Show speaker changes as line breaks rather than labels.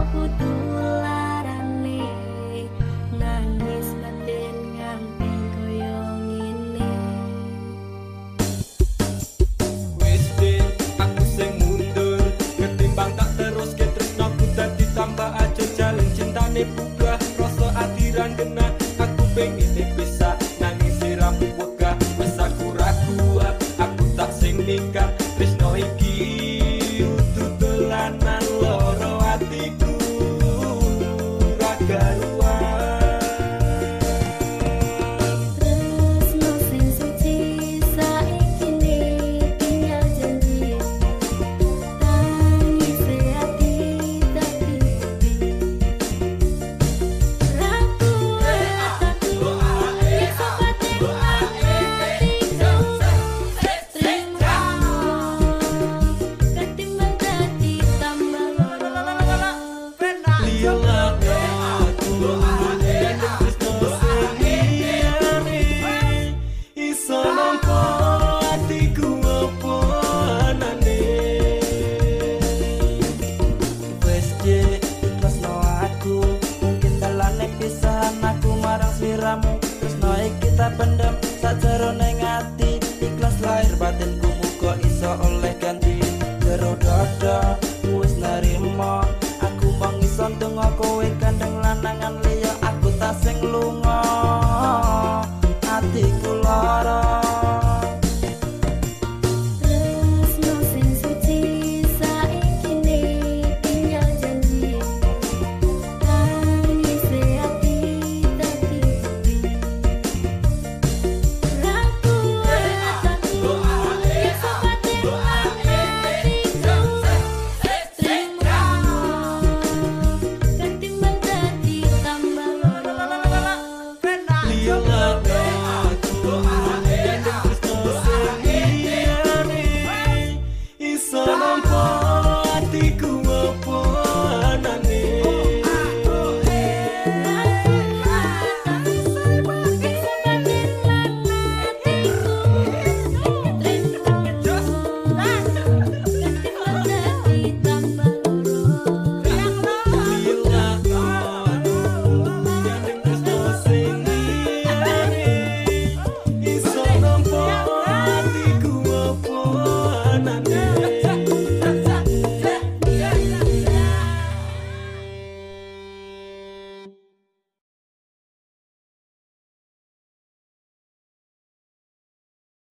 Của.